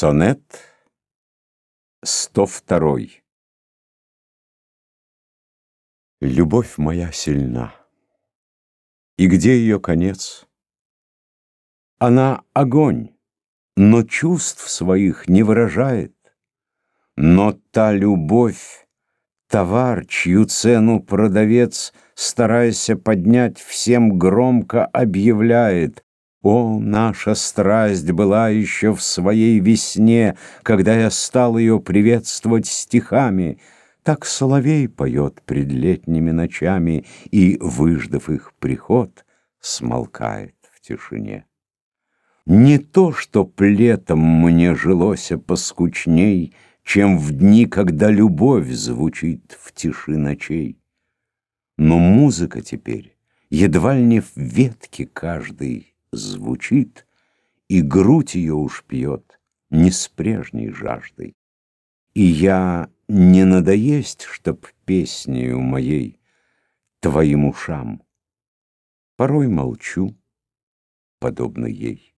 Сонет 102 Любовь моя сильна. И где ее конец? Она огонь, но чувств своих не выражает. Но та любовь, товар, чью цену продавец, стараясь поднять, всем громко объявляет о, наша страсть была еще в своей весне, Когда я стал ее приветствовать стихами. Так соловей поет пред летними ночами И, выждав их приход, смолкает в тишине. Не то, что летом мне жилося поскучней, Чем в дни, когда любовь звучит в тиши ночей. Но музыка теперь едва ли не в ветке каждой звучит, и грудь ее уж пьет не с прежней жаждой. И я не надоесть, чтоб песнею моей твоим ушам. Порой молчу, подобно ей.